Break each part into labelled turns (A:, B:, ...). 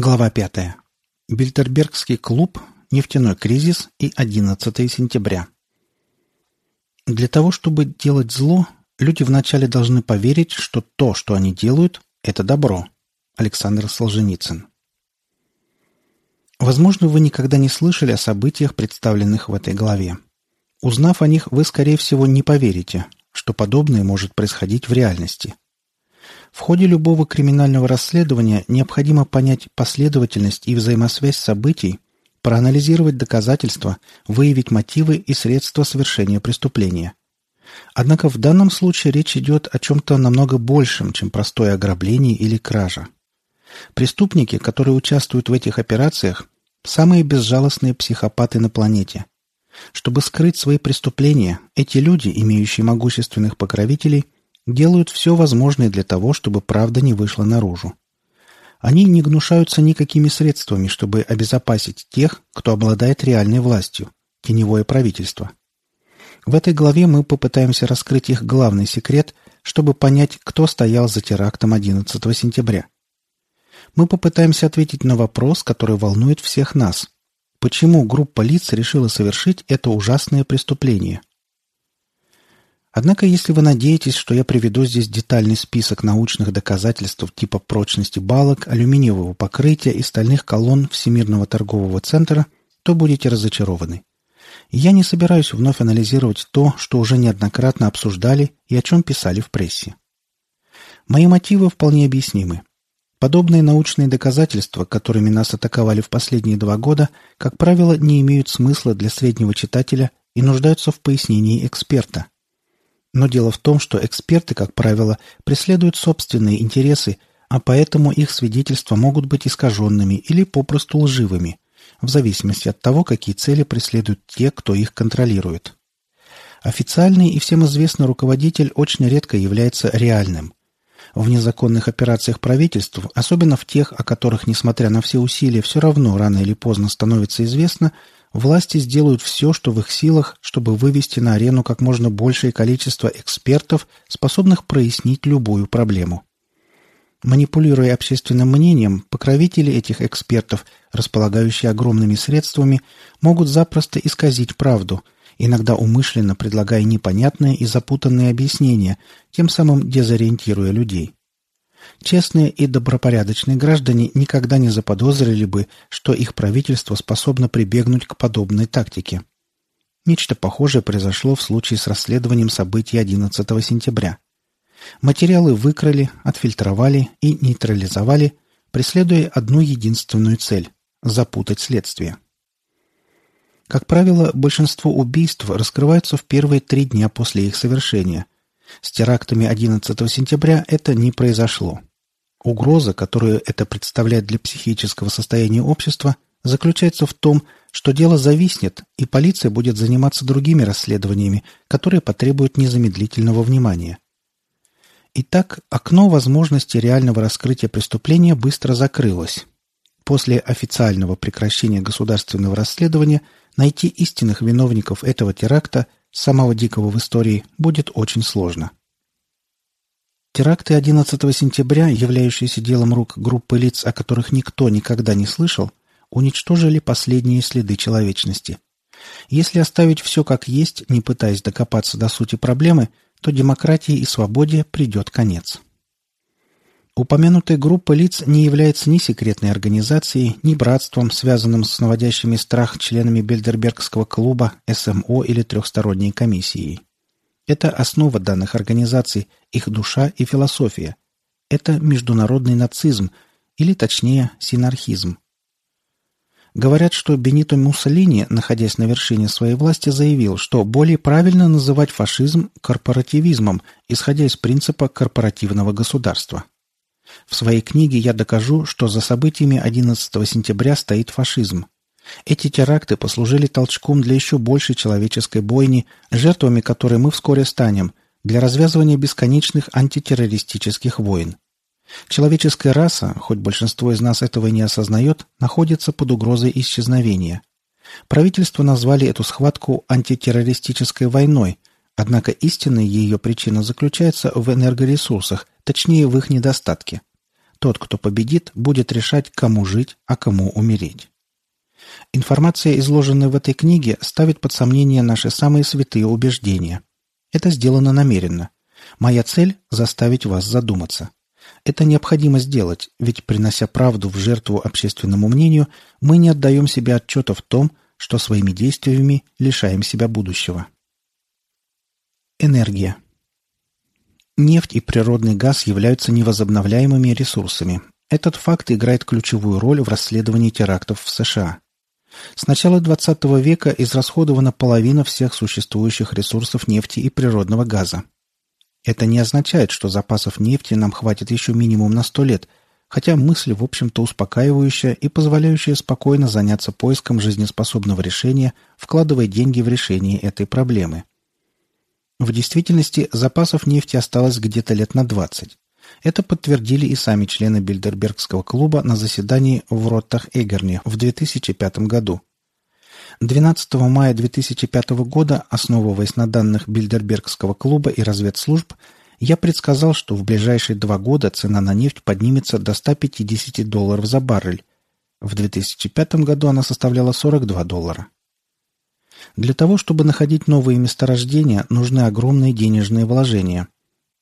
A: Глава 5. Бильтербергский клуб, нефтяной кризис и 11 сентября. Для того, чтобы делать зло, люди вначале должны поверить, что то, что они делают, это добро. Александр Солженицын. Возможно, вы никогда не слышали о событиях, представленных в этой главе. Узнав о них, вы, скорее всего, не поверите, что подобное может происходить в реальности – в ходе любого криминального расследования необходимо понять последовательность и взаимосвязь событий, проанализировать доказательства, выявить мотивы и средства совершения преступления. Однако в данном случае речь идет о чем-то намного большем, чем простое ограбление или кража. Преступники, которые участвуют в этих операциях, самые безжалостные психопаты на планете. Чтобы скрыть свои преступления, эти люди, имеющие могущественных покровителей – делают все возможное для того, чтобы правда не вышла наружу. Они не гнушаются никакими средствами, чтобы обезопасить тех, кто обладает реальной властью – теневое правительство. В этой главе мы попытаемся раскрыть их главный секрет, чтобы понять, кто стоял за терактом 11 сентября. Мы попытаемся ответить на вопрос, который волнует всех нас. Почему группа лиц решила совершить это ужасное преступление? Однако, если вы надеетесь, что я приведу здесь детальный список научных доказательств типа прочности балок, алюминиевого покрытия и стальных колонн Всемирного торгового центра, то будете разочарованы. Я не собираюсь вновь анализировать то, что уже неоднократно обсуждали и о чем писали в прессе. Мои мотивы вполне объяснимы. Подобные научные доказательства, которыми нас атаковали в последние два года, как правило, не имеют смысла для среднего читателя и нуждаются в пояснении эксперта – но дело в том, что эксперты, как правило, преследуют собственные интересы, а поэтому их свидетельства могут быть искаженными или попросту лживыми, в зависимости от того, какие цели преследуют те, кто их контролирует. Официальный и всем известный руководитель очень редко является реальным. В незаконных операциях правительств, особенно в тех, о которых, несмотря на все усилия, все равно рано или поздно становится известно – власти сделают все, что в их силах, чтобы вывести на арену как можно большее количество экспертов, способных прояснить любую проблему. Манипулируя общественным мнением, покровители этих экспертов, располагающие огромными средствами, могут запросто исказить правду, иногда умышленно предлагая непонятные и запутанные объяснения, тем самым дезориентируя людей. Честные и добропорядочные граждане никогда не заподозрили бы, что их правительство способно прибегнуть к подобной тактике. Нечто похожее произошло в случае с расследованием событий 11 сентября. Материалы выкрали, отфильтровали и нейтрализовали, преследуя одну единственную цель – запутать следствие. Как правило, большинство убийств раскрываются в первые три дня после их совершения – с терактами 11 сентября это не произошло. Угроза, которую это представляет для психического состояния общества, заключается в том, что дело зависнет, и полиция будет заниматься другими расследованиями, которые потребуют незамедлительного внимания. Итак, окно возможности реального раскрытия преступления быстро закрылось. После официального прекращения государственного расследования найти истинных виновников этого теракта самого дикого в истории, будет очень сложно. Теракты 11 сентября, являющиеся делом рук группы лиц, о которых никто никогда не слышал, уничтожили последние следы человечности. Если оставить все как есть, не пытаясь докопаться до сути проблемы, то демократии и свободе придет конец. Упомянутая группа лиц не является ни секретной организацией, ни братством, связанным с наводящими страх членами Бельдербергского клуба, СМО или трехсторонней комиссией. Это основа данных организаций, их душа и философия. Это международный нацизм, или точнее синархизм. Говорят, что Бенито Муссолини, находясь на вершине своей власти, заявил, что более правильно называть фашизм корпоративизмом, исходя из принципа корпоративного государства. В своей книге я докажу, что за событиями 11 сентября стоит фашизм. Эти теракты послужили толчком для еще большей человеческой бойни, жертвами которой мы вскоре станем, для развязывания бесконечных антитеррористических войн. Человеческая раса, хоть большинство из нас этого и не осознает, находится под угрозой исчезновения. Правительство назвали эту схватку антитеррористической войной, однако истинная ее причина заключается в энергоресурсах, точнее в их недостатке. Тот, кто победит, будет решать, кому жить, а кому умереть. Информация, изложенная в этой книге, ставит под сомнение наши самые святые убеждения. Это сделано намеренно. Моя цель – заставить вас задуматься. Это необходимо сделать, ведь, принося правду в жертву общественному мнению, мы не отдаем себе отчета в том, что своими действиями лишаем себя будущего. Энергия. Нефть и природный газ являются невозобновляемыми ресурсами. Этот факт играет ключевую роль в расследовании терактов в США. С начала XX века израсходована половина всех существующих ресурсов нефти и природного газа. Это не означает, что запасов нефти нам хватит еще минимум на 100 лет, хотя мысль, в общем-то, успокаивающая и позволяющая спокойно заняться поиском жизнеспособного решения, вкладывая деньги в решение этой проблемы. В действительности запасов нефти осталось где-то лет на 20. Это подтвердили и сами члены Бильдербергского клуба на заседании в Роттах-Эгерне в 2005 году. 12 мая 2005 года, основываясь на данных Бильдербергского клуба и разведслужб, я предсказал, что в ближайшие два года цена на нефть поднимется до 150 долларов за баррель. В 2005 году она составляла 42 доллара. Для того, чтобы находить новые месторождения, нужны огромные денежные вложения.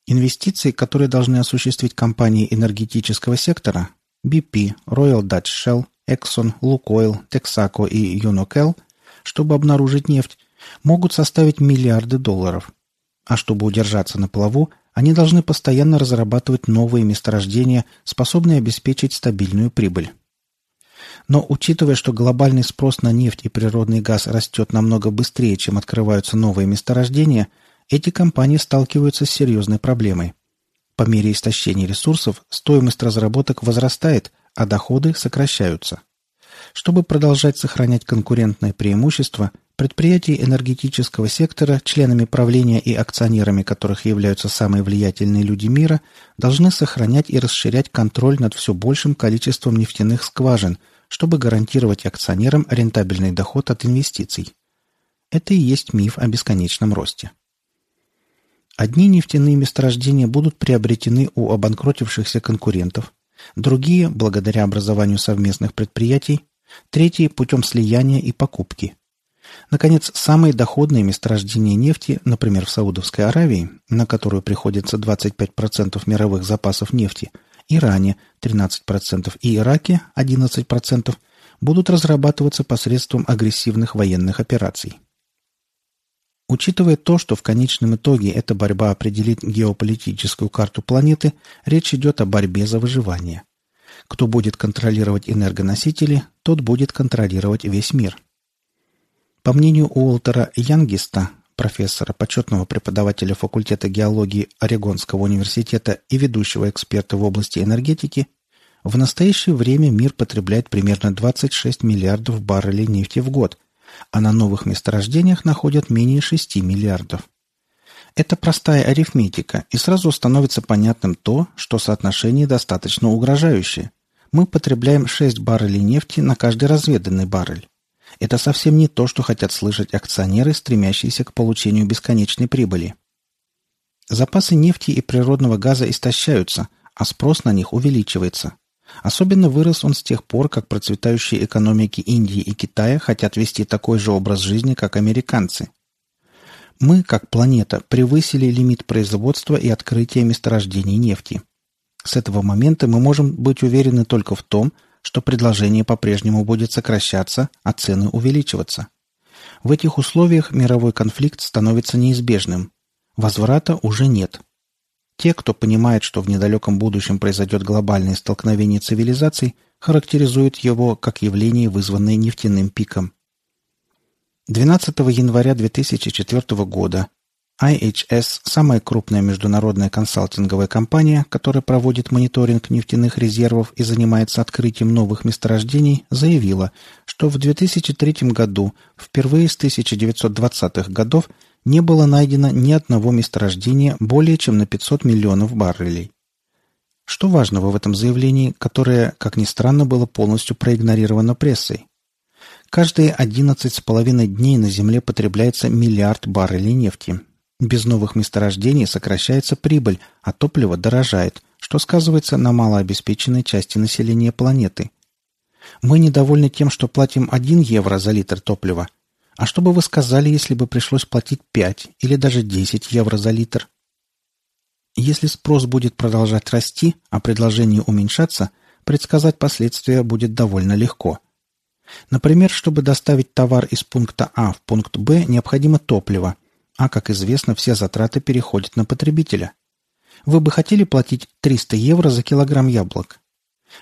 A: Инвестиции, которые должны осуществить компании энергетического сектора BP, Royal Dutch Shell, Exxon, Lukoil, Texaco и Unocal, чтобы обнаружить нефть, могут составить миллиарды долларов. А чтобы удержаться на плаву, они должны постоянно разрабатывать новые месторождения, способные обеспечить стабильную прибыль. Но учитывая, что глобальный спрос на нефть и природный газ растет намного быстрее, чем открываются новые месторождения, эти компании сталкиваются с серьезной проблемой. По мере истощения ресурсов стоимость разработок возрастает, а доходы сокращаются. Чтобы продолжать сохранять конкурентное преимущество, предприятия энергетического сектора, членами правления и акционерами которых являются самые влиятельные люди мира, должны сохранять и расширять контроль над все большим количеством нефтяных скважин – чтобы гарантировать акционерам рентабельный доход от инвестиций. Это и есть миф о бесконечном росте. Одни нефтяные месторождения будут приобретены у обанкротившихся конкурентов, другие – благодаря образованию совместных предприятий, третьи – путем слияния и покупки. Наконец, самые доходные месторождения нефти, например, в Саудовской Аравии, на которую приходится 25% мировых запасов нефти – Иране 13% и Ираке 11% будут разрабатываться посредством агрессивных военных операций. Учитывая то, что в конечном итоге эта борьба определит геополитическую карту планеты, речь идет о борьбе за выживание. Кто будет контролировать энергоносители, тот будет контролировать весь мир. По мнению Уолтера Янгиста, профессора, почетного преподавателя факультета геологии Орегонского университета и ведущего эксперта в области энергетики, в настоящее время мир потребляет примерно 26 миллиардов баррелей нефти в год, а на новых месторождениях находят менее 6 миллиардов. Это простая арифметика, и сразу становится понятным то, что соотношение достаточно угрожающее. Мы потребляем 6 баррелей нефти на каждый разведанный баррель. Это совсем не то, что хотят слышать акционеры, стремящиеся к получению бесконечной прибыли. Запасы нефти и природного газа истощаются, а спрос на них увеличивается. Особенно вырос он с тех пор, как процветающие экономики Индии и Китая хотят вести такой же образ жизни, как американцы. Мы, как планета, превысили лимит производства и открытия месторождений нефти. С этого момента мы можем быть уверены только в том, что предложение по-прежнему будет сокращаться, а цены увеличиваться. В этих условиях мировой конфликт становится неизбежным. Возврата уже нет. Те, кто понимает, что в недалеком будущем произойдет глобальное столкновение цивилизаций, характеризуют его как явление, вызванное нефтяным пиком. 12 января 2004 года IHS – самая крупная международная консалтинговая компания, которая проводит мониторинг нефтяных резервов и занимается открытием новых месторождений, заявила, что в 2003 году, впервые с 1920-х годов, не было найдено ни одного месторождения более чем на 500 миллионов баррелей. Что важного в этом заявлении, которое, как ни странно, было полностью проигнорировано прессой? Каждые 11,5 дней на Земле потребляется миллиард баррелей нефти, без новых месторождений сокращается прибыль, а топливо дорожает, что сказывается на малообеспеченной части населения планеты. Мы недовольны тем, что платим 1 евро за литр топлива. А что бы вы сказали, если бы пришлось платить 5 или даже 10 евро за литр? Если спрос будет продолжать расти, а предложение уменьшаться, предсказать последствия будет довольно легко. Например, чтобы доставить товар из пункта А в пункт Б, необходимо топливо, а, как известно, все затраты переходят на потребителя. Вы бы хотели платить 300 евро за килограмм яблок?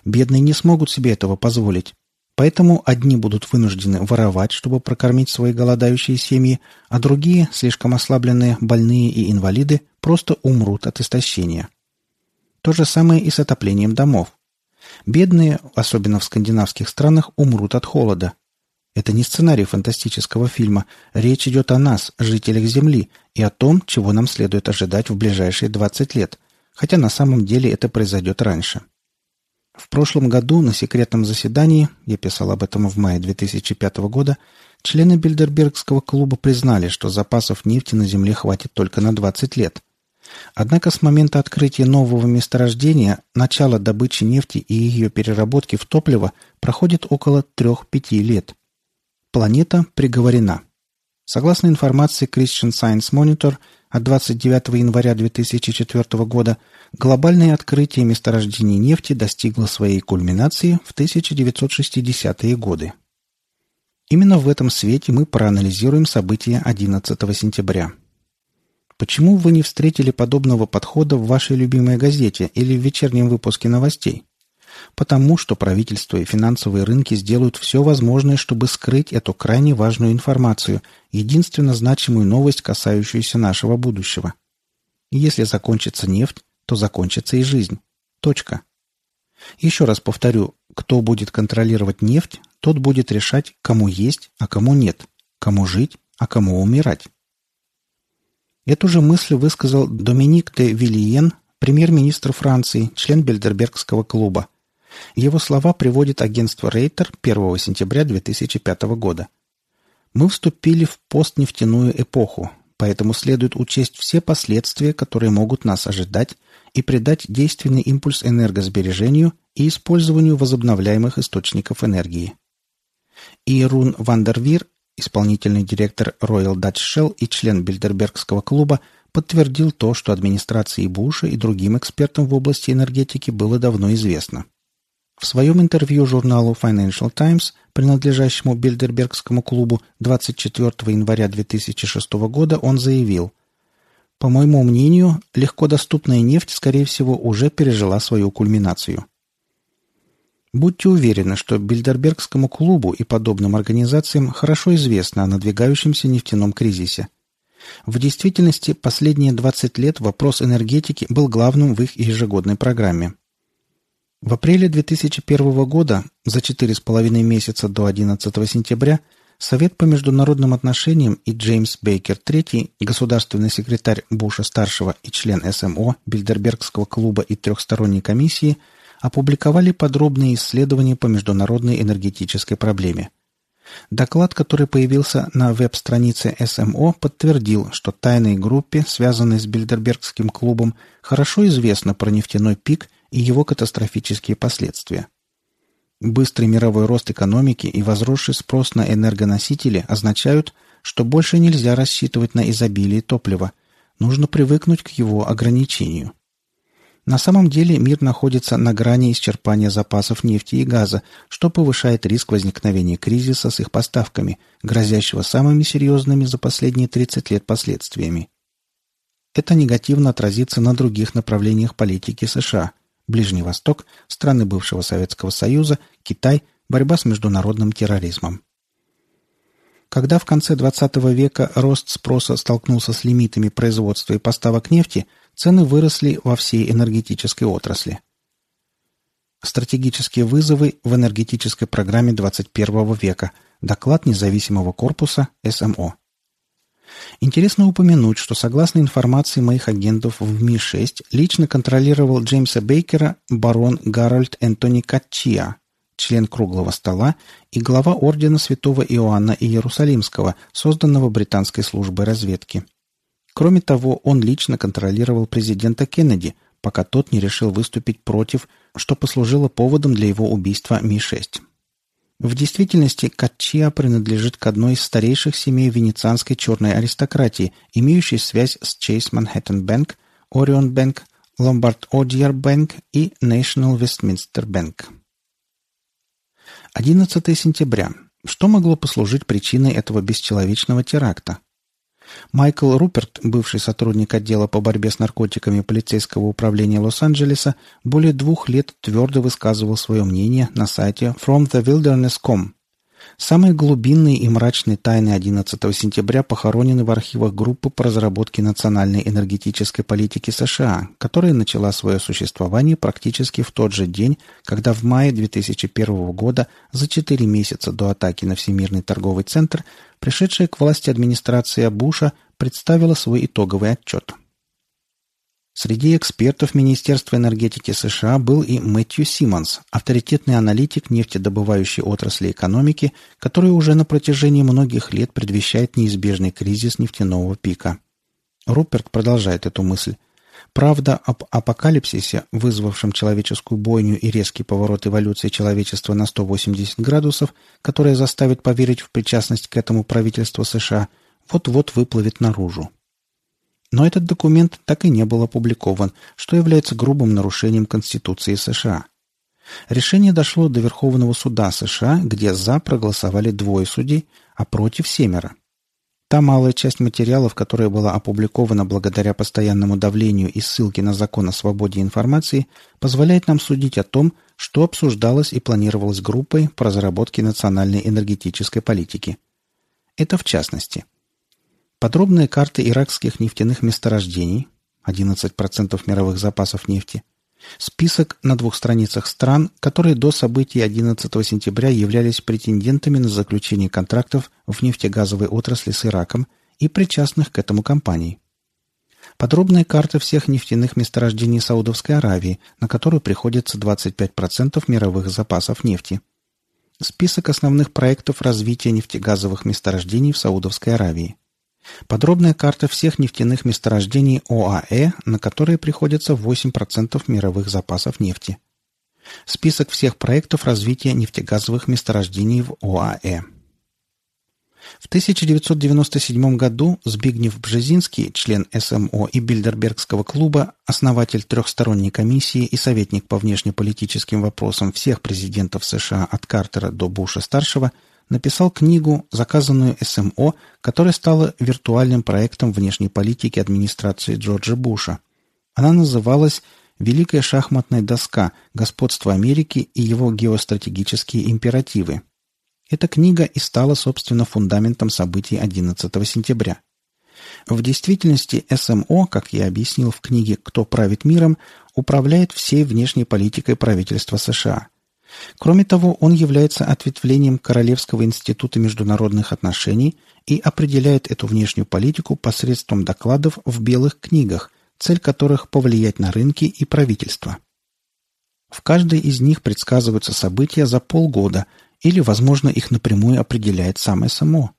A: Бедные не смогут себе этого позволить. Поэтому одни будут вынуждены воровать, чтобы прокормить свои голодающие семьи, а другие, слишком ослабленные, больные и инвалиды, просто умрут от истощения. То же самое и с отоплением домов. Бедные, особенно в скандинавских странах, умрут от холода. Это не сценарий фантастического фильма. Речь идет о нас, жителях Земли, и о том, чего нам следует ожидать в ближайшие 20 лет, хотя на самом деле это произойдет раньше. В прошлом году на секретном заседании, я писал об этом в мае 2005 года, члены Бильдербергского клуба признали, что запасов нефти на Земле хватит только на 20 лет. Однако с момента открытия нового месторождения начало добычи нефти и ее переработки в топливо проходит около 3-5 лет. Планета приговорена. Согласно информации Christian Science Monitor от 29 января 2004 года, глобальное открытие месторождений нефти достигло своей кульминации в 1960-е годы. Именно в этом свете мы проанализируем события 11 сентября. Почему вы не встретили подобного подхода в вашей любимой газете или в вечернем выпуске новостей? Потому что правительство и финансовые рынки сделают все возможное, чтобы скрыть эту крайне важную информацию, единственно значимую новость, касающуюся нашего будущего. Если закончится нефть, то закончится и жизнь. Точка. Еще раз повторю, кто будет контролировать нефть, тот будет решать, кому есть, а кому нет, кому жить, а кому умирать. Эту же мысль высказал Доминик де Вильен, премьер-министр Франции, член Бельдербергского клуба. Его слова приводит агентство Рейтер 1 сентября 2005 года. Мы вступили в постнефтяную эпоху, поэтому следует учесть все последствия, которые могут нас ожидать, и придать действенный импульс энергосбережению и использованию возобновляемых источников энергии. Ирун Вандервир, исполнительный директор Royal Dutch Shell и член Бильдербергского клуба, подтвердил то, что администрации Буша и другим экспертам в области энергетики было давно известно. В своем интервью журналу Financial Times, принадлежащему Бильдербергскому клубу, 24 января 2006 года он заявил «По моему мнению, легкодоступная нефть, скорее всего, уже пережила свою кульминацию». Будьте уверены, что Бильдербергскому клубу и подобным организациям хорошо известно о надвигающемся нефтяном кризисе. В действительности, последние 20 лет вопрос энергетики был главным в их ежегодной программе – в апреле 2001 года, за 4,5 месяца до 11 сентября, Совет по международным отношениям и Джеймс Бейкер III, государственный секретарь Буша-старшего и член СМО, Бильдербергского клуба и трехсторонней комиссии, опубликовали подробные исследования по международной энергетической проблеме. Доклад, который появился на веб-странице СМО, подтвердил, что тайной группе, связанной с Бильдербергским клубом, хорошо известно про нефтяной пик и его катастрофические последствия. Быстрый мировой рост экономики и возросший спрос на энергоносители означают, что больше нельзя рассчитывать на изобилие топлива, нужно привыкнуть к его ограничению. На самом деле мир находится на грани исчерпания запасов нефти и газа, что повышает риск возникновения кризиса с их поставками, грозящего самыми серьезными за последние 30 лет последствиями. Это негативно отразится на других направлениях политики США – Ближний Восток, страны бывшего Советского Союза, Китай, борьба с международным терроризмом. Когда в конце XX века рост спроса столкнулся с лимитами производства и поставок нефти, цены выросли во всей энергетической отрасли. Стратегические вызовы в энергетической программе 21 века. Доклад независимого корпуса СМО. Интересно упомянуть, что согласно информации моих агентов в Ми-6, лично контролировал Джеймса Бейкера барон Гарольд Энтони Катчиа, член Круглого стола и глава Ордена Святого Иоанна Иерусалимского, созданного британской службой разведки. Кроме того, он лично контролировал президента Кеннеди, пока тот не решил выступить против, что послужило поводом для его убийства Ми-6. В действительности Катчиа принадлежит к одной из старейших семей венецианской черной аристократии, имеющей связь с Chase Manhattan Bank, Orion Bank, Lombard Odier Bank и National Westminster Bank. 11 сентября. Что могло послужить причиной этого бесчеловечного теракта? Майкл Руперт, бывший сотрудник отдела по борьбе с наркотиками полицейского управления Лос-Анджелеса, более двух лет твердо высказывал свое мнение на сайте FromTheWilderness.com. Самые глубинные и мрачные тайны 11 сентября похоронены в архивах группы по разработке национальной энергетической политики США, которая начала свое существование практически в тот же день, когда в мае 2001 года, за четыре месяца до атаки на Всемирный торговый центр, пришедшая к власти администрация Буша представила свой итоговый отчет – Среди экспертов Министерства энергетики США был и Мэтью Симмонс, авторитетный аналитик нефтедобывающей отрасли экономики, который уже на протяжении многих лет предвещает неизбежный кризис нефтяного пика. Руперт продолжает эту мысль. Правда об апокалипсисе, вызвавшем человеческую бойню и резкий поворот эволюции человечества на 180 градусов, которая заставит поверить в причастность к этому правительству США, вот-вот выплывет наружу. Но этот документ так и не был опубликован, что является грубым нарушением Конституции США. Решение дошло до Верховного суда США, где «за» проголосовали двое судей, а «против» семеро. Та малая часть материалов, которая была опубликована благодаря постоянному давлению и ссылке на закон о свободе информации, позволяет нам судить о том, что обсуждалось и планировалось группой по разработке национальной энергетической политики. Это в частности – Подробные карты иракских нефтяных месторождений, 11% мировых запасов нефти, список на двух страницах стран, которые до событий 11 сентября являлись претендентами на заключение контрактов в нефтегазовой отрасли с Ираком и причастных к этому компаний. Подробная карта всех нефтяных месторождений Саудовской Аравии, на которую приходится 25% мировых запасов нефти. Список основных проектов развития нефтегазовых месторождений в Саудовской Аравии. Подробная карта всех нефтяных месторождений ОАЭ, на которые приходится 8% мировых запасов нефти. Список всех проектов развития нефтегазовых месторождений в ОАЭ. В 1997 году Збигнев Бжезинский, член СМО и Бильдербергского клуба, основатель трехсторонней комиссии и советник по внешнеполитическим вопросам всех президентов США от Картера до Буша-старшего – написал книгу, заказанную СМО, которая стала виртуальным проектом внешней политики администрации Джорджа Буша. Она называлась «Великая шахматная доска. Господство Америки и его геостратегические императивы». Эта книга и стала, собственно, фундаментом событий 11 сентября. В действительности СМО, как я объяснил в книге «Кто правит миром», управляет всей внешней политикой правительства США – Кроме того, он является ответвлением Королевского института международных отношений и определяет эту внешнюю политику посредством докладов в белых книгах, цель которых – повлиять на рынки и правительство. В каждой из них предсказываются события за полгода или, возможно, их напрямую определяет самое само.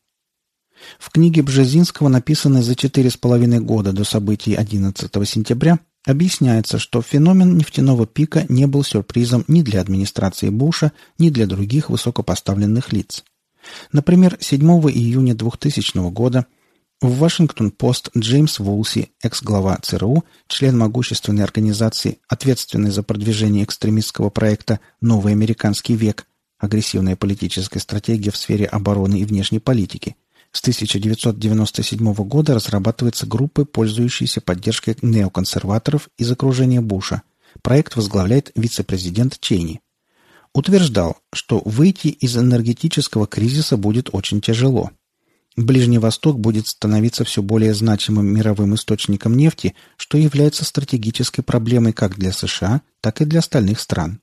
A: В книге Бжезинского, написанной за четыре с половиной года до событий 11 сентября, Объясняется, что феномен нефтяного пика не был сюрпризом ни для администрации Буша, ни для других высокопоставленных лиц. Например, 7 июня 2000 года в Вашингтон-Пост Джеймс Вулси, экс-глава ЦРУ, член могущественной организации, ответственной за продвижение экстремистского проекта «Новый американский век», агрессивная политическая стратегия в сфере обороны и внешней политики – с 1997 года разрабатывается группой, пользующейся поддержкой неоконсерваторов из окружения Буша. Проект возглавляет вице-президент Чейни. Утверждал, что выйти из энергетического кризиса будет очень тяжело. Ближний Восток будет становиться все более значимым мировым источником нефти, что является стратегической проблемой как для США, так и для остальных стран.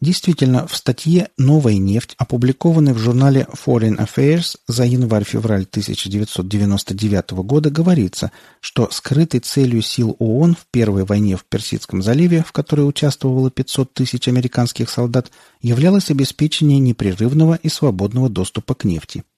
A: Действительно, в статье «Новая нефть», опубликованной в журнале Foreign Affairs за январь-февраль 1999 года, говорится, что скрытой целью сил ООН в Первой войне в Персидском заливе, в которой участвовало 500 тысяч американских солдат, являлось обеспечение непрерывного и свободного доступа к нефти –